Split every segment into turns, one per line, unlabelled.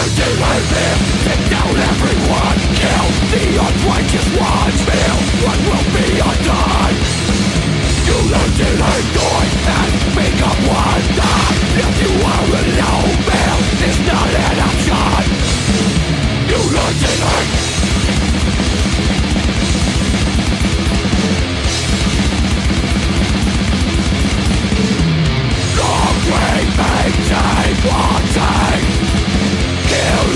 Anointing I live, take down everyone Kill the unrighteous ones, feel what will be undone You and become one die If you are alone, is not an option Long may take one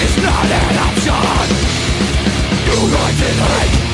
It's not an option. Hate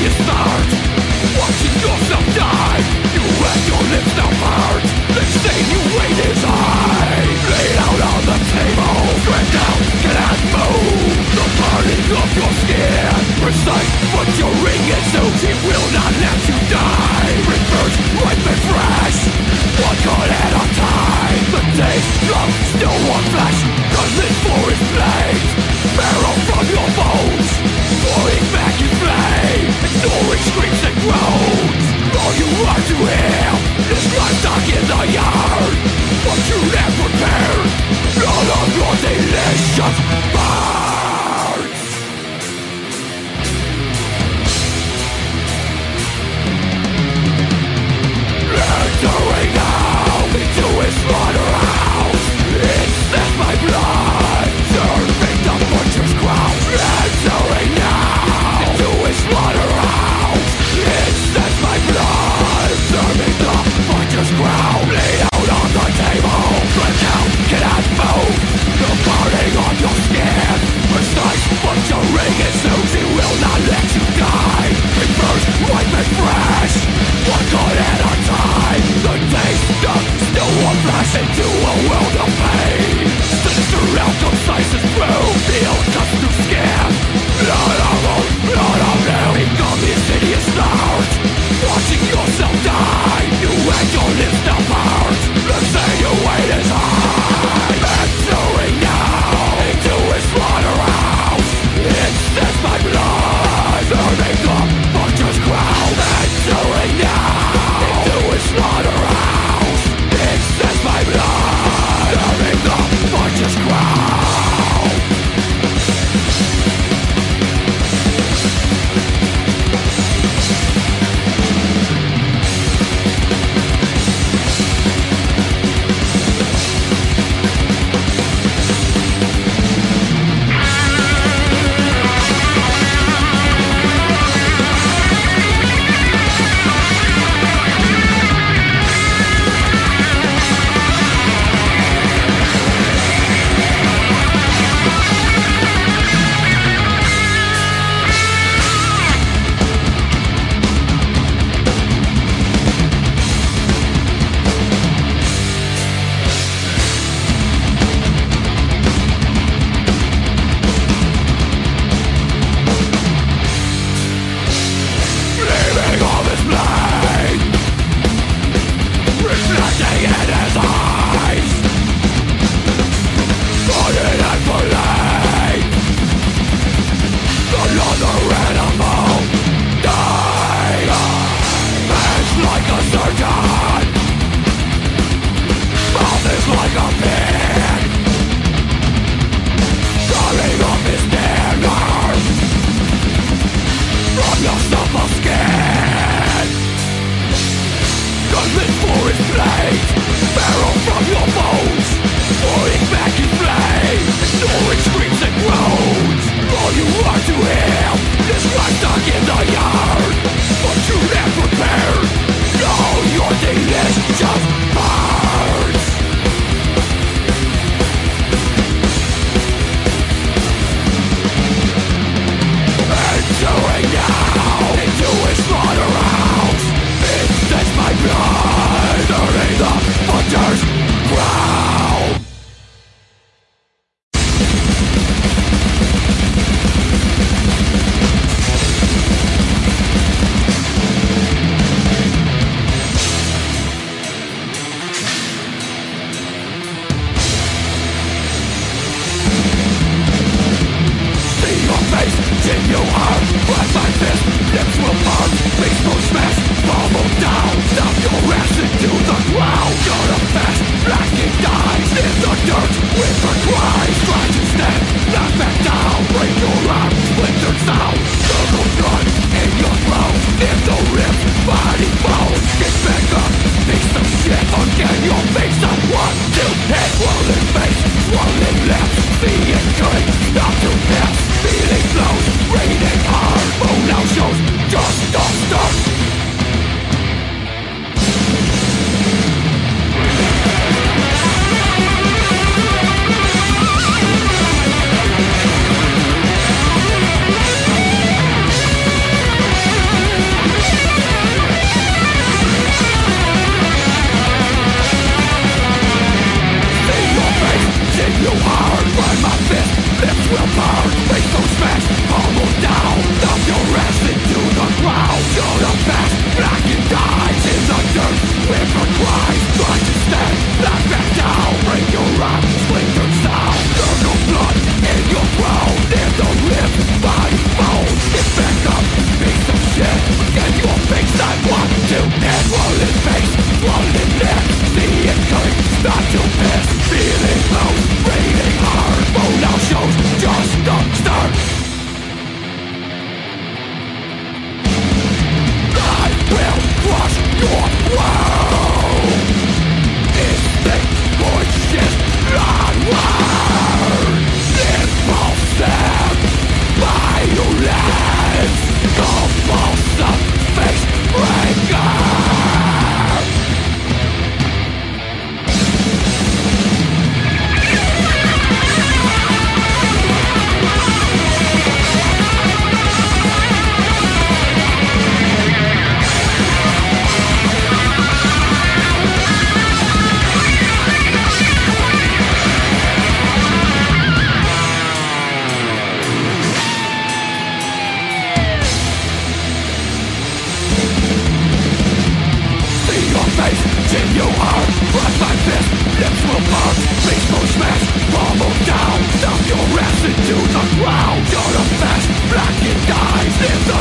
you start. Watching yourself die. You had your lips now part. The stain you wait is high it out on the table. Spread out, cannot move. The parting of your skin. Precise, but your ring is so He will not let you die. Reverse, ripe and fresh. One cut at a time. The days come, still one flesh Gun for its blade. Marrow from your bones. Pouring back you are to him is livestock in the yard. but you never prepared, none of your deletions.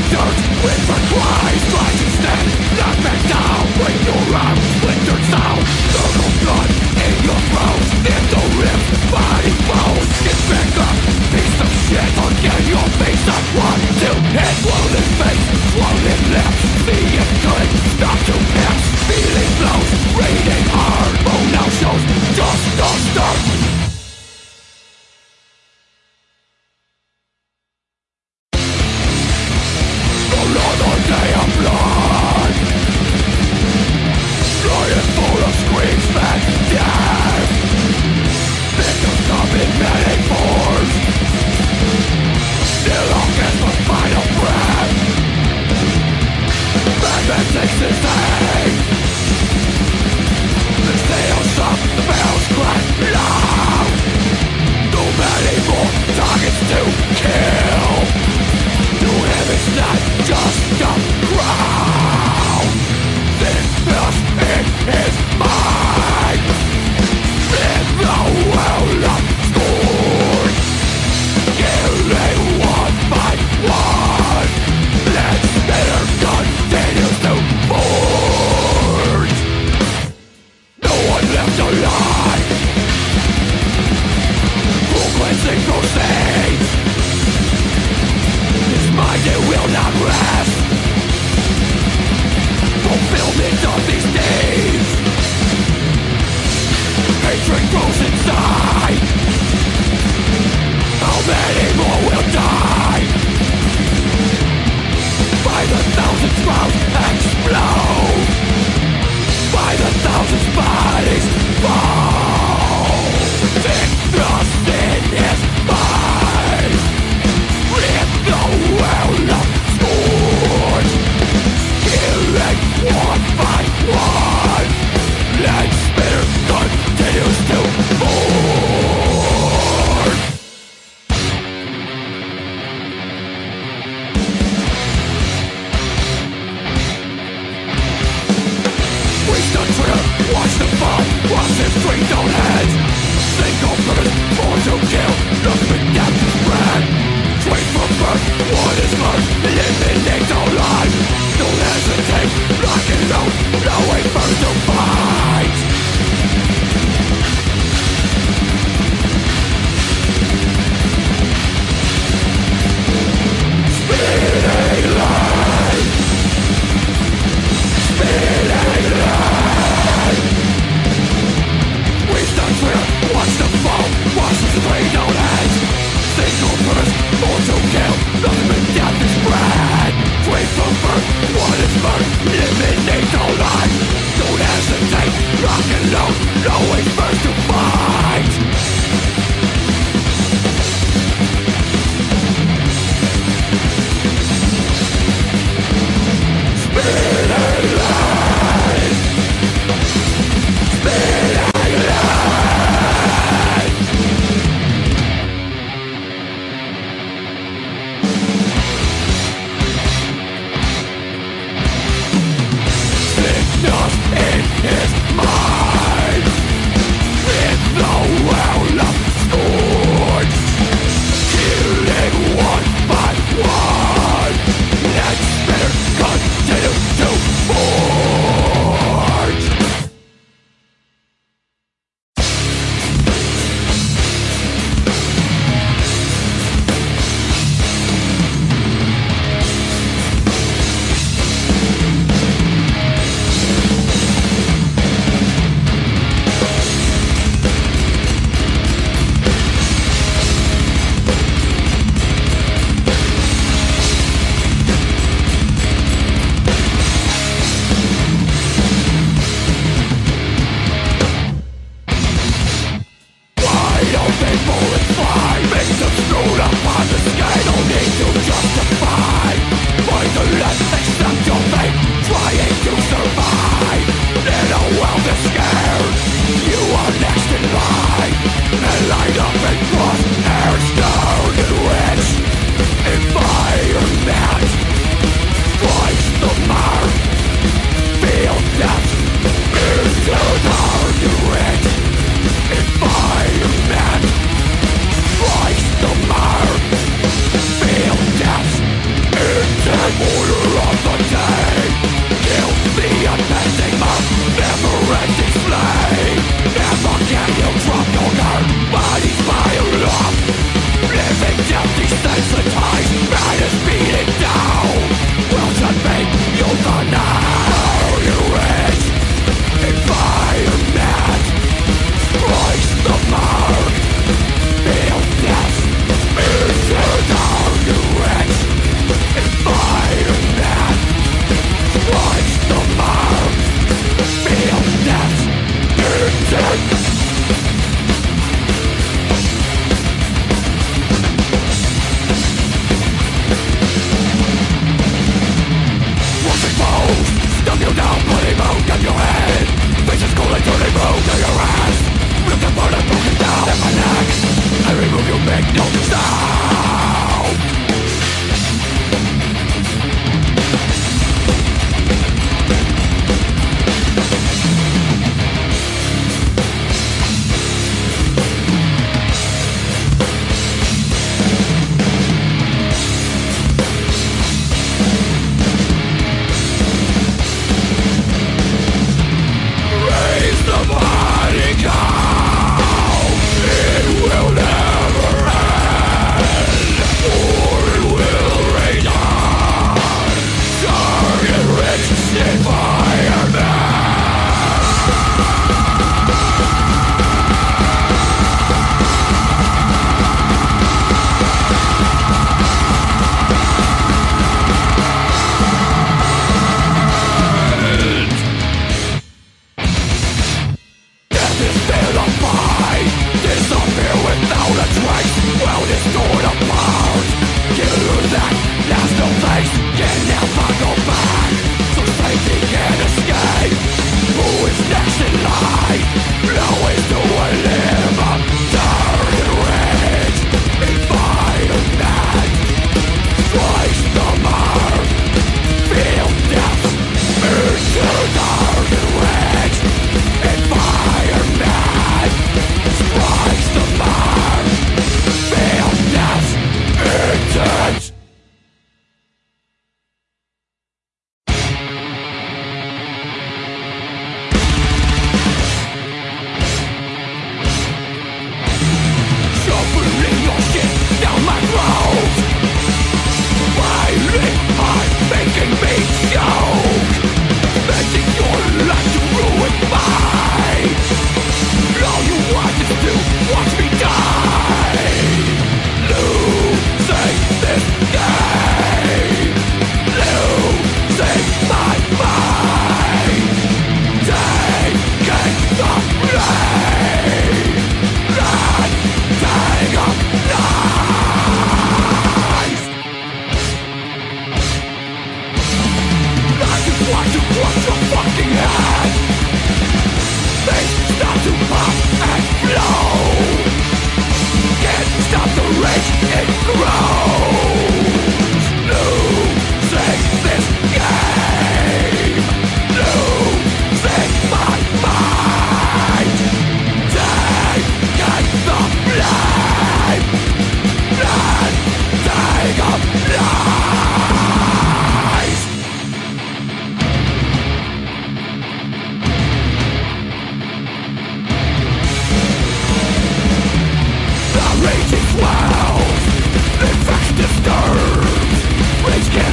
dirt with the cries Crosses straight down heads Single purpose born to kill. Nothing that is red Straight from birth, what is birth Eliminate all life Don't hesitate, knock it out No way first to find foe Voices we don't hate Single birth, born to kill Nothing but death is spread Free from birth, what is birth? Eliminate all life Don't hesitate, rock and load always first to fight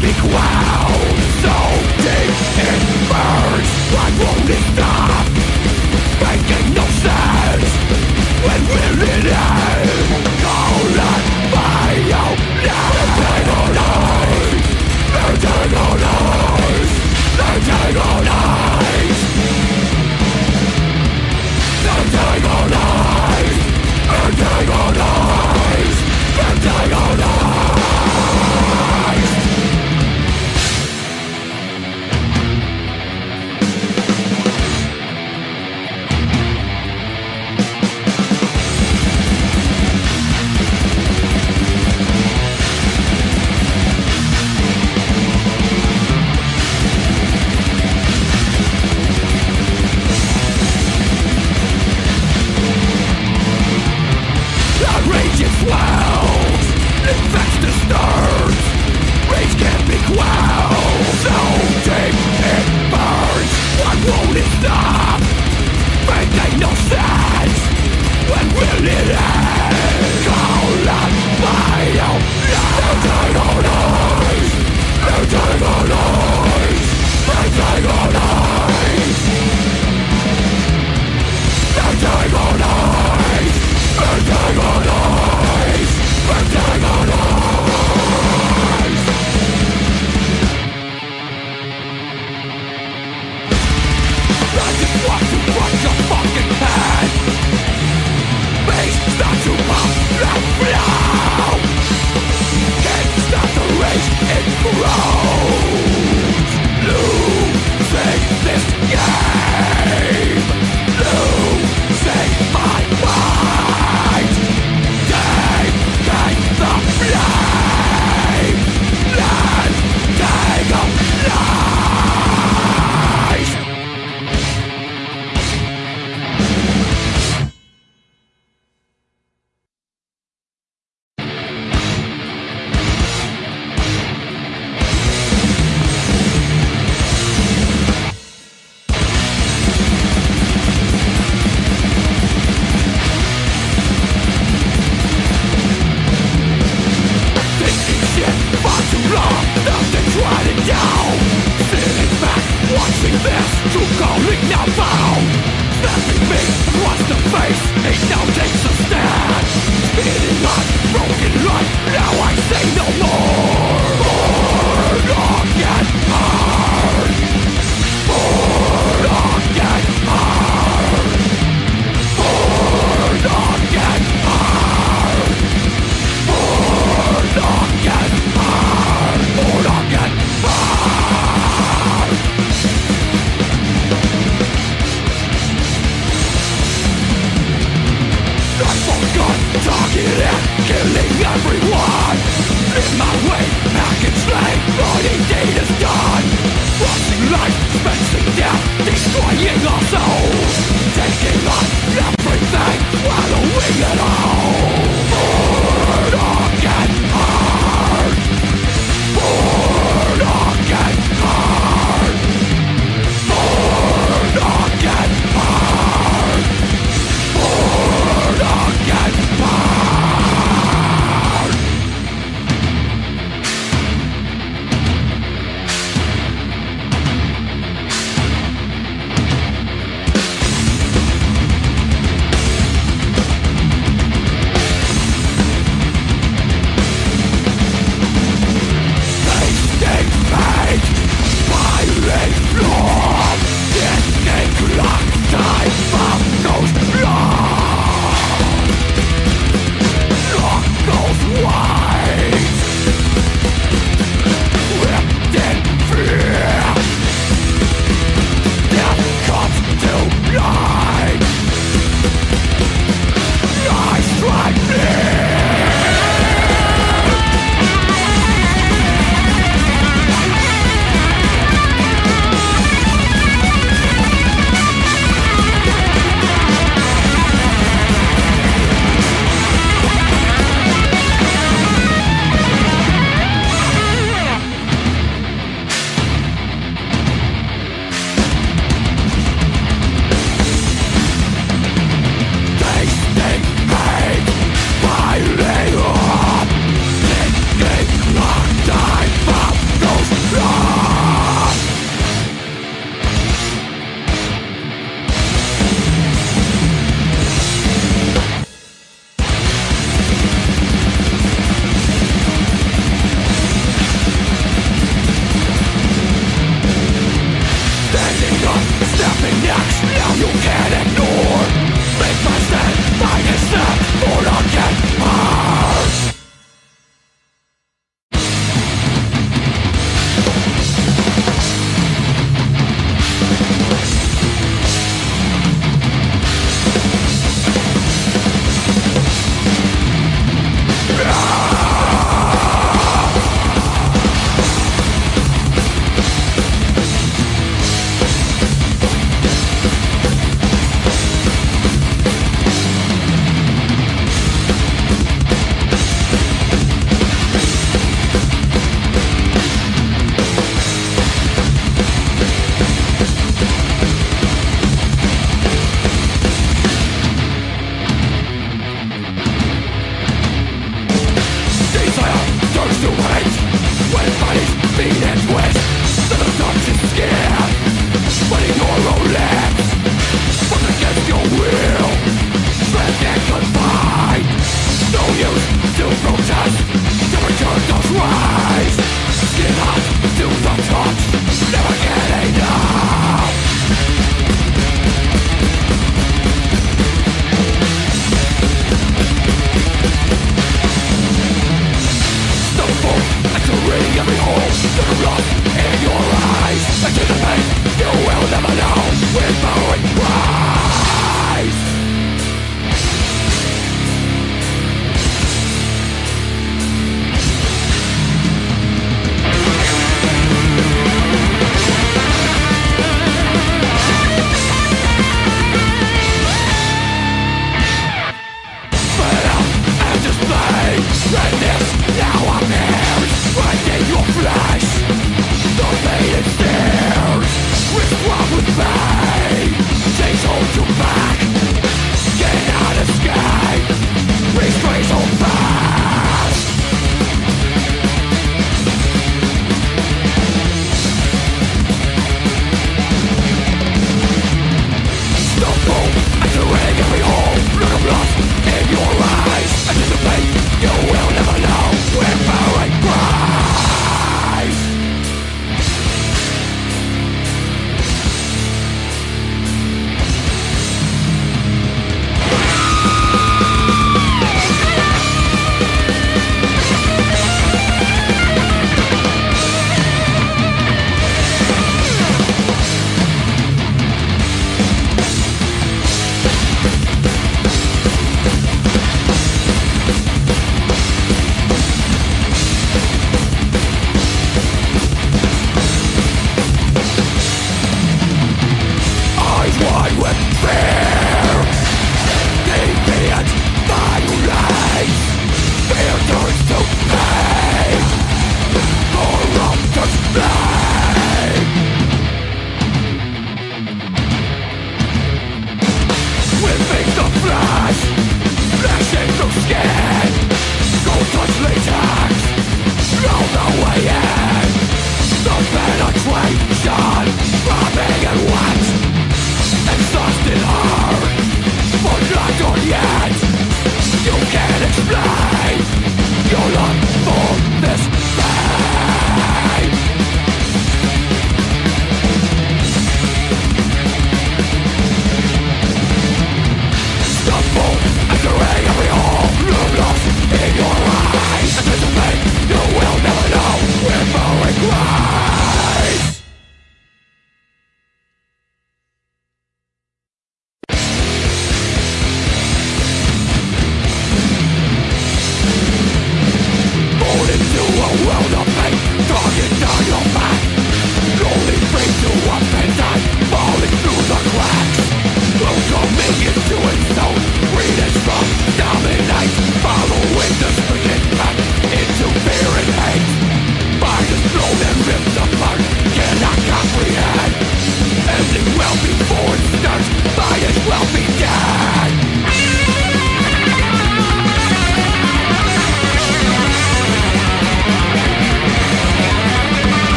big wow So deep it burns Why won't stop? Making no sense When will it end? Call it bio now Eternal life Eternal life Eternal